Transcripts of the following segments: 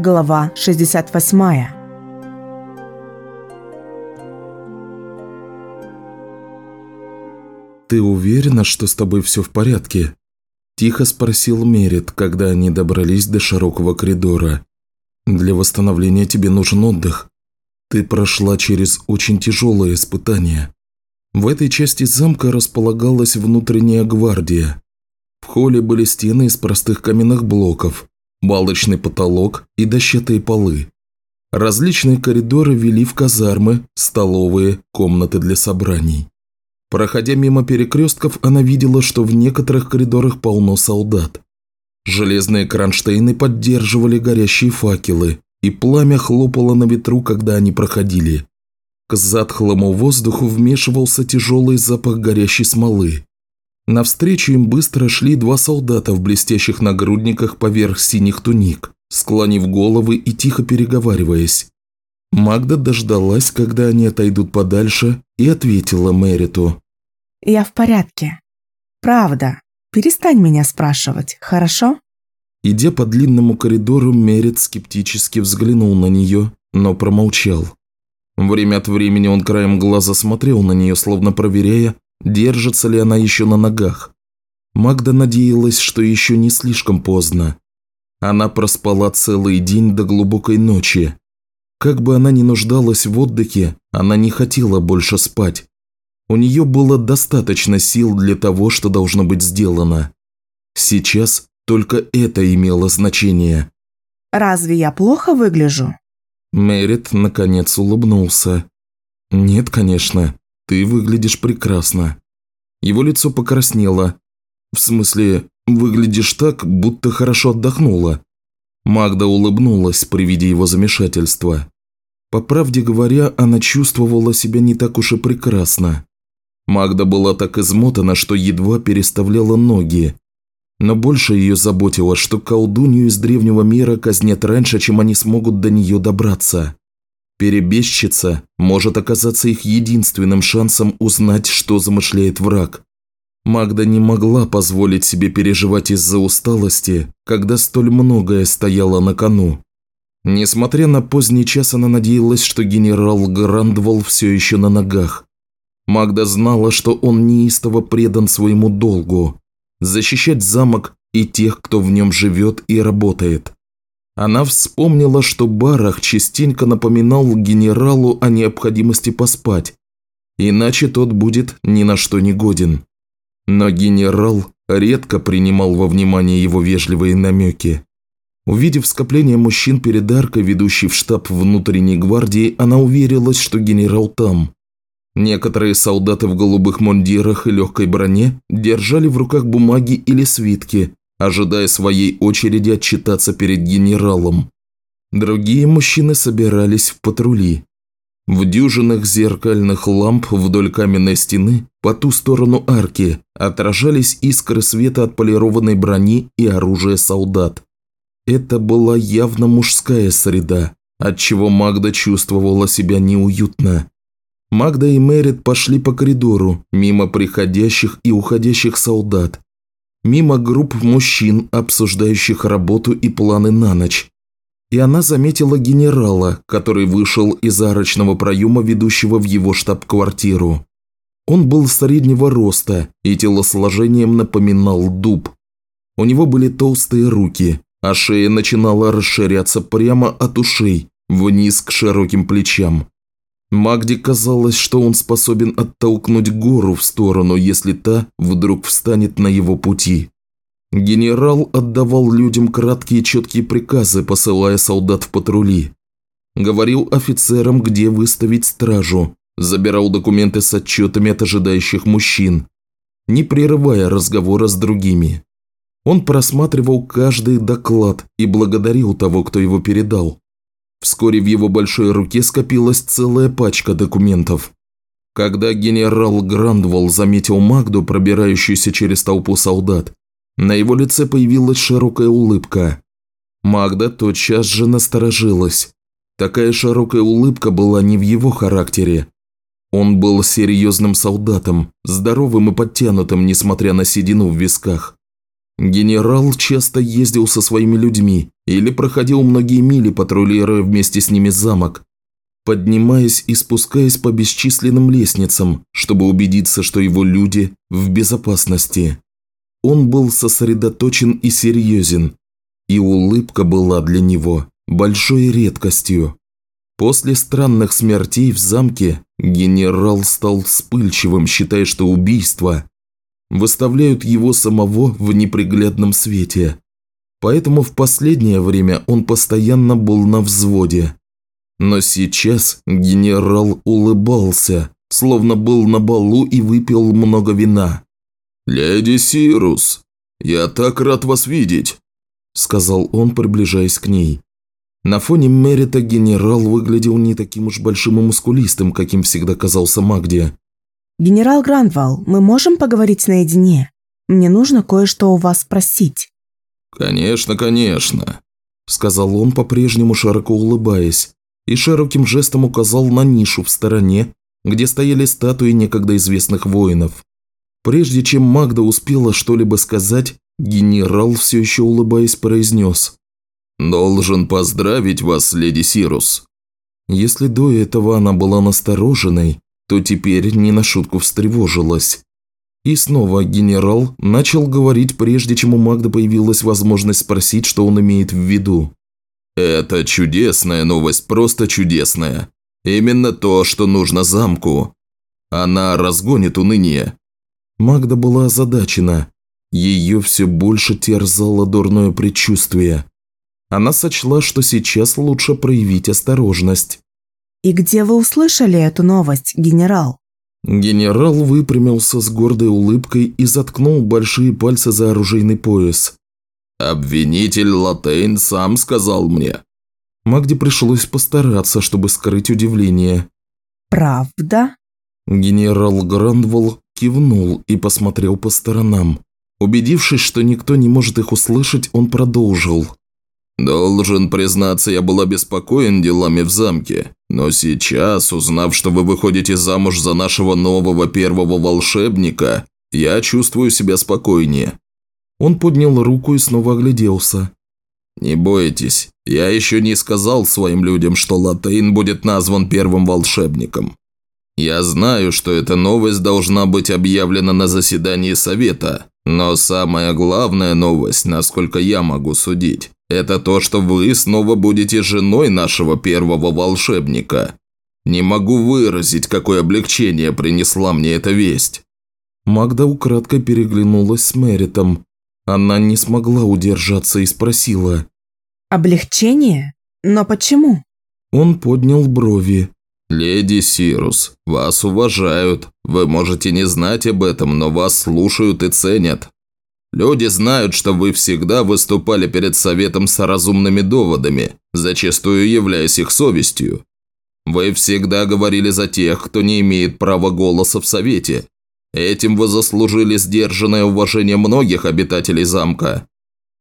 Глава 68 «Ты уверена, что с тобой все в порядке?» Тихо спросил Мерит, когда они добрались до широкого коридора. «Для восстановления тебе нужен отдых. Ты прошла через очень тяжелое испытание. В этой части замка располагалась внутренняя гвардия. В холле были стены из простых каменных блоков, балочный потолок и дощатые полы. Различные коридоры вели в казармы, столовые, комнаты для собраний. Проходя мимо перекрестков, она видела, что в некоторых коридорах полно солдат. Железные кронштейны поддерживали горящие факелы, и пламя хлопало на ветру, когда они проходили. К затхлому воздуху вмешивался тяжелый запах горящей смолы. Навстречу им быстро шли два солдата в блестящих нагрудниках поверх синих туник, склонив головы и тихо переговариваясь. Магда дождалась, когда они отойдут подальше, и ответила Мэриту. «Я в порядке. Правда. Перестань меня спрашивать, хорошо?» Идя по длинному коридору, Мерит скептически взглянул на нее, но промолчал. Время от времени он краем глаза смотрел на нее, словно проверяя, держится ли она еще на ногах. Магда надеялась, что еще не слишком поздно. Она проспала целый день до глубокой ночи. Как бы она ни нуждалась в отдыхе, она не хотела больше спать. У нее было достаточно сил для того, что должно быть сделано. Сейчас только это имело значение. «Разве я плохо выгляжу?» Мерит наконец улыбнулся. «Нет, конечно. Ты выглядишь прекрасно». Его лицо покраснело. В смысле, выглядишь так, будто хорошо отдохнула. Магда улыбнулась при виде его замешательства. По правде говоря, она чувствовала себя не так уж и прекрасно. Магда была так измотана, что едва переставляла ноги. Но больше ее заботило, что колдунью из древнего мира казнят раньше, чем они смогут до нее добраться. Перебежчица может оказаться их единственным шансом узнать, что замышляет враг. Магда не могла позволить себе переживать из-за усталости, когда столь многое стояло на кону. Несмотря на поздний час, она надеялась, что генерал Грандвол все еще на ногах. Магда знала, что он неистово предан своему долгу – защищать замок и тех, кто в нем живет и работает. Она вспомнила, что Барах частенько напоминал генералу о необходимости поспать, иначе тот будет ни на что не годен. Но генерал редко принимал во внимание его вежливые намеки. Увидев скопление мужчин перед аркой, ведущей в штаб внутренней гвардии, она уверилась, что генерал там. Некоторые солдаты в голубых мундирах и легкой броне держали в руках бумаги или свитки, ожидая своей очереди отчитаться перед генералом. Другие мужчины собирались в патрули. В дюжинах зеркальных ламп вдоль каменной стены по ту сторону арки отражались искры света от полированной брони и оружия солдат. Это была явно мужская среда, отчего Магда чувствовала себя неуютно. Магда и Мэрит пошли по коридору, мимо приходящих и уходящих солдат, мимо групп мужчин, обсуждающих работу и планы на ночь. И она заметила генерала, который вышел из арочного проема, ведущего в его штаб-квартиру. Он был среднего роста и телосложением напоминал дуб. У него были толстые руки, а шея начинала расширяться прямо от ушей, вниз к широким плечам. Магде казалось, что он способен оттолкнуть гору в сторону, если та вдруг встанет на его пути. Генерал отдавал людям краткие четкие приказы, посылая солдат в патрули. Говорил офицерам, где выставить стражу, забирал документы с отчетами от ожидающих мужчин, не прерывая разговора с другими. Он просматривал каждый доклад и благодарил того, кто его передал. Вскоре в его большой руке скопилась целая пачка документов. Когда генерал Грандволл заметил Магду, пробирающуюся через толпу солдат, на его лице появилась широкая улыбка. Магда тотчас же насторожилась. Такая широкая улыбка была не в его характере. Он был серьезным солдатом, здоровым и подтянутым, несмотря на седину в висках. Генерал часто ездил со своими людьми или проходил многие мили, патрулируя вместе с ними замок, поднимаясь и спускаясь по бесчисленным лестницам, чтобы убедиться, что его люди в безопасности. Он был сосредоточен и серьезен, и улыбка была для него большой редкостью. После странных смертей в замке генерал стал вспыльчивым, считая, что убийства выставляют его самого в неприглядном свете. Поэтому в последнее время он постоянно был на взводе. Но сейчас генерал улыбался, словно был на балу и выпил много вина. «Леди Сирус, я так рад вас видеть», – сказал он, приближаясь к ней. На фоне Мерита генерал выглядел не таким уж большим и мускулистым, каким всегда казался Магде. «Генерал Гранвал, мы можем поговорить наедине? Мне нужно кое-что у вас спросить». «Конечно, конечно», – сказал он, по-прежнему широко улыбаясь, и широким жестом указал на нишу в стороне, где стояли статуи некогда известных воинов. Прежде чем Магда успела что-либо сказать, генерал, все еще улыбаясь, произнес – «Должен поздравить вас, леди Сирус». Если до этого она была настороженной, то теперь не на шутку встревожилась. И снова генерал начал говорить, прежде чем у Магды появилась возможность спросить, что он имеет в виду. «Это чудесная новость, просто чудесная. Именно то, что нужно замку. Она разгонит уныние». Магда была озадачена. Ее все больше терзало дурное предчувствие. Она сочла, что сейчас лучше проявить осторожность. «И где вы услышали эту новость, генерал?» Генерал выпрямился с гордой улыбкой и заткнул большие пальцы за оружейный пояс. «Обвинитель Латейн сам сказал мне». Магде пришлось постараться, чтобы скрыть удивление. «Правда?» Генерал Грандвол кивнул и посмотрел по сторонам. Убедившись, что никто не может их услышать, он продолжил. «Должен признаться, я был обеспокоен делами в замке, но сейчас, узнав, что вы выходите замуж за нашего нового первого волшебника, я чувствую себя спокойнее». Он поднял руку и снова огляделся. «Не бойтесь, я еще не сказал своим людям, что Латейн будет назван первым волшебником. Я знаю, что эта новость должна быть объявлена на заседании совета, но самая главная новость, насколько я могу судить, это то, что вы снова будете женой нашего первого волшебника. Не могу выразить, какое облегчение принесла мне эта весть». Магда украдкой переглянулась с Мэритом. Она не смогла удержаться и спросила. «Облегчение? Но почему?» Он поднял брови. «Леди Сирус, вас уважают. Вы можете не знать об этом, но вас слушают и ценят. Люди знают, что вы всегда выступали перед советом с разумными доводами, зачастую являясь их совестью. Вы всегда говорили за тех, кто не имеет права голоса в совете. Этим вы заслужили сдержанное уважение многих обитателей замка.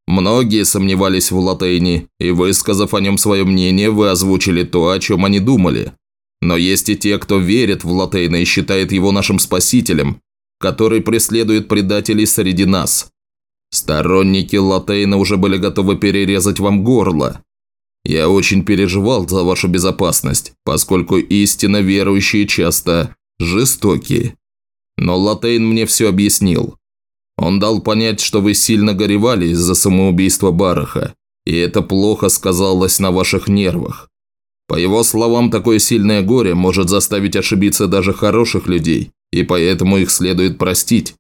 Многие сомневались в Латейне, и высказав о нем свое мнение, вы озвучили то, о чем они думали. Но есть и те, кто верит в Латейна и считает его нашим спасителем, который преследует предателей среди нас. Сторонники Латейна уже были готовы перерезать вам горло. Я очень переживал за вашу безопасность, поскольку истинно верующие часто жестокие. Но Латейн мне все объяснил. Он дал понять, что вы сильно горевали из-за самоубийства Бараха, и это плохо сказалось на ваших нервах. По его словам, такое сильное горе может заставить ошибиться даже хороших людей, и поэтому их следует простить.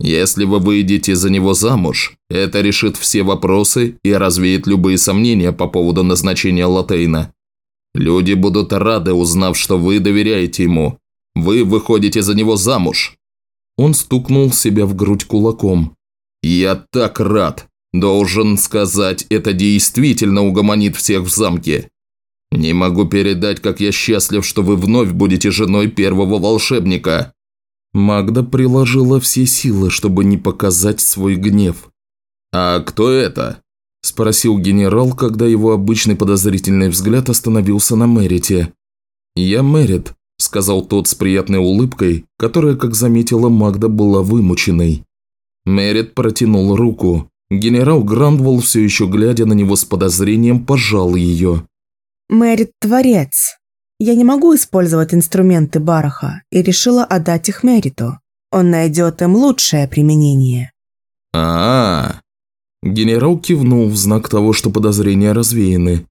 Если вы выйдете за него замуж, это решит все вопросы и развеет любые сомнения по поводу назначения Латейна. Люди будут рады, узнав, что вы доверяете ему. Вы выходите за него замуж. Он стукнул себя в грудь кулаком. «Я так рад! Должен сказать, это действительно угомонит всех в замке. Не могу передать, как я счастлив, что вы вновь будете женой первого волшебника. Магда приложила все силы, чтобы не показать свой гнев. «А кто это?» – спросил генерал, когда его обычный подозрительный взгляд остановился на Мэрите. «Я Мэрит», – сказал тот с приятной улыбкой, которая, как заметила Магда, была вымученной. Мэрит протянул руку. Генерал Грандволл, все еще глядя на него с подозрением, пожал ее. «Мэрит – творец. Я не могу использовать инструменты Бараха и решила отдать их Мэриту. Он найдет им лучшее применение». А, -а, а Генерал кивнул в знак того, что подозрения развеяны.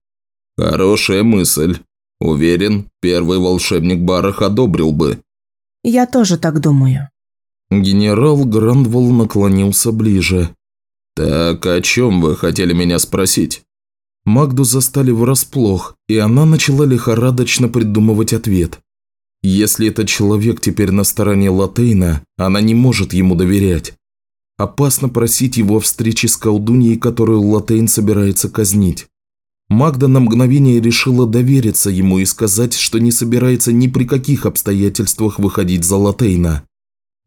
«Хорошая мысль. Уверен, первый волшебник Барах одобрил бы». «Я тоже так думаю». Генерал Грандволл наклонился ближе. «Так о чем вы хотели меня спросить?» Магду застали врасплох, и она начала лихорадочно придумывать ответ. Если этот человек теперь на стороне Латейна, она не может ему доверять. Опасно просить его о встрече с колдуньей, которую Латейн собирается казнить. Магда на мгновение решила довериться ему и сказать, что не собирается ни при каких обстоятельствах выходить за Латейна.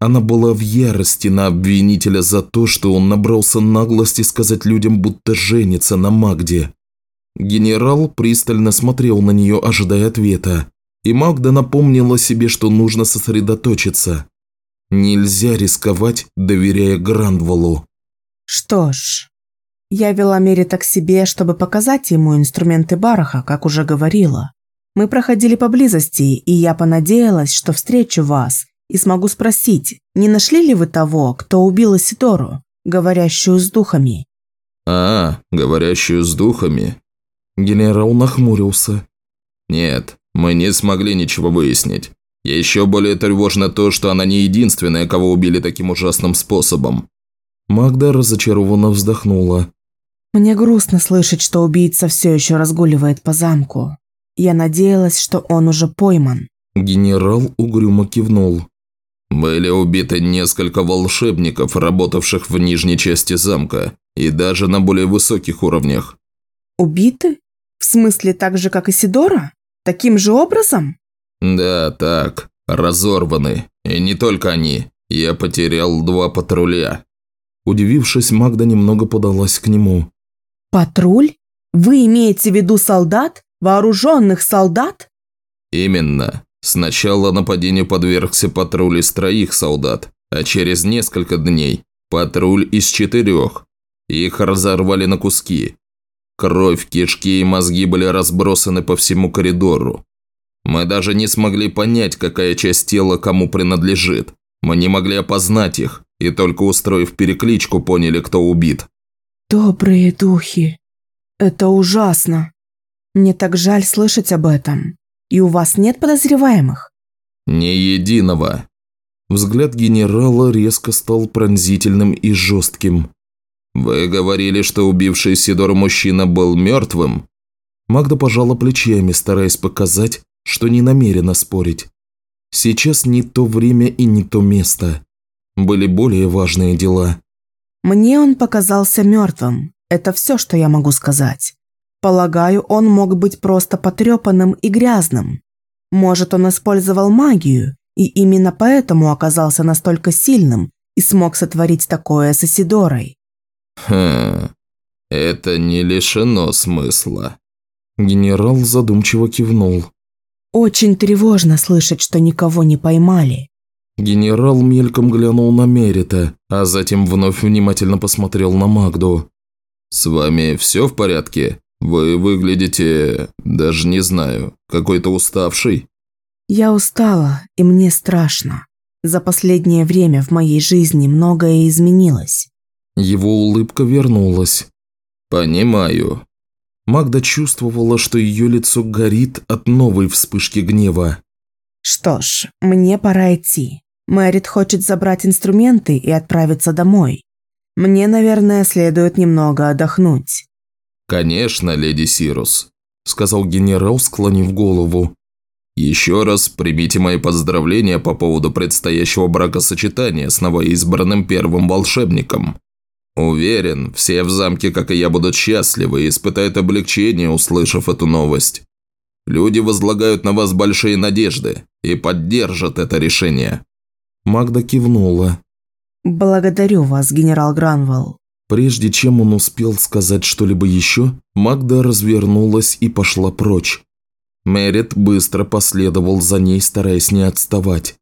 Она была в ярости на обвинителя за то, что он набрался наглости сказать людям, будто женится на Магде. Генерал пристально смотрел на нее, ожидая ответа, и Магда напомнила себе, что нужно сосредоточиться. Нельзя рисковать, доверяя Грандволу. Что ж, я вела Мерита к себе, чтобы показать ему инструменты Бараха, как уже говорила. Мы проходили поблизости, и я понадеялась, что встречу вас и смогу спросить, не нашли ли вы того, кто убил Исидору, говорящую с духами?» «А, говорящую с духами?» Генерал нахмурился. «Нет, мы не смогли ничего выяснить. Еще более тревожно то, что она не единственная, кого убили таким ужасным способом». Магда разочарованно вздохнула. «Мне грустно слышать, что убийца все еще разгуливает по замку. Я надеялась, что он уже пойман». Генерал угрюмо кивнул. Были убиты несколько волшебников, работавших в нижней части замка, и даже на более высоких уровнях. Убиты? В смысле так же, как и Сидора? Таким же образом? Да, так. Разорваны. И не только они. Я потерял два патруля. Удивившись, Магда немного подалась к нему. Патруль? Вы имеете в виду солдат? Вооруженных солдат? Именно. Сначала нападению подвергся патруль из троих солдат, а через несколько дней патруль из четырех. Их разорвали на куски. Кровь, кишки и мозги были разбросаны по всему коридору. Мы даже не смогли понять, какая часть тела кому принадлежит. Мы не могли опознать их, и только устроив перекличку, поняли, кто убит. «Добрые духи. Это ужасно. Мне так жаль слышать об этом. И у вас нет подозреваемых?» «Ни единого». Взгляд генерала резко стал пронзительным и жестким. «Вы говорили, что убивший Сидор мужчина был мертвым?» Магда пожала плечами, стараясь показать, что не намерена спорить. Сейчас не то время и не то место. Были более важные дела. «Мне он показался мертвым. Это все, что я могу сказать. Полагаю, он мог быть просто потрепанным и грязным. Может, он использовал магию, и именно поэтому оказался настолько сильным и смог сотворить такое с Исидорой. Хм, это не лишено смысла. Генерал задумчиво кивнул. Очень тревожно слышать, что никого не поймали. Генерал мельком глянул на Мерита, а затем вновь внимательно посмотрел на Магду. «С вами все в порядке?» «Вы выглядите, даже не знаю, какой-то уставший». «Я устала, и мне страшно. За последнее время в моей жизни многое изменилось». Его улыбка вернулась. «Понимаю». Магда чувствовала, что ее лицо горит от новой вспышки гнева. «Что ж, мне пора идти. Мэрит хочет забрать инструменты и отправиться домой. Мне, наверное, следует немного отдохнуть». «Конечно, леди Сирус», – сказал генерал, склонив голову. «Еще раз примите мои поздравления по поводу предстоящего бракосочетания с новоизбранным первым волшебником. Уверен, все в замке, как и я, будут счастливы и испытают облегчение, услышав эту новость. Люди возлагают на вас большие надежды и поддержат это решение». Магда кивнула. «Благодарю вас, генерал Гранвелл. Прежде чем он успел сказать что-либо еще, Магда развернулась и пошла прочь. Мерит быстро последовал за ней, стараясь не отставать.